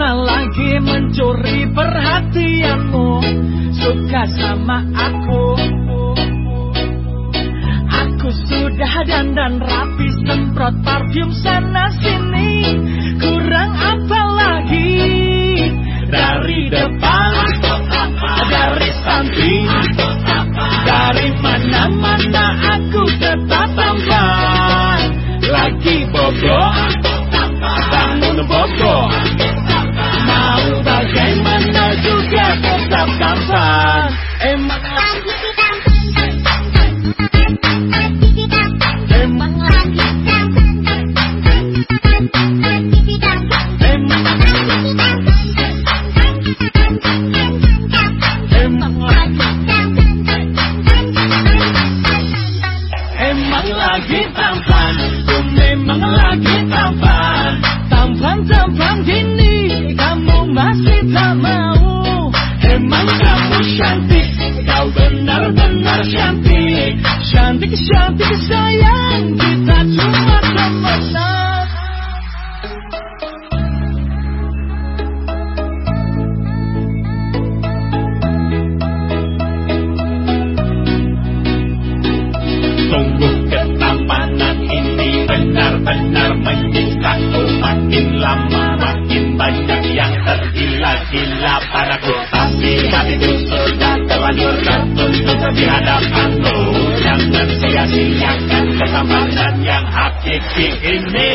Di mana lagi mencuri perhatianmu. Suka sama aku. Aku sudah dandan rapi Semprot parfum sana sini. Kurang apa lagi? Dari depan Dari samping Dari mana-mana aku tetap tampan Lagi bobo Bangun bobo lagi tampan Tampan-tampan Kamu masih tak mau. Emang kamu cantik Kau benar-benar cantik. Cantik-cantik sayang tergila-gila padaku Tapi hatiku sudah terlanjur tertutup di hadapanmu Jangan sia-siakan ketampanan yang hakiki ini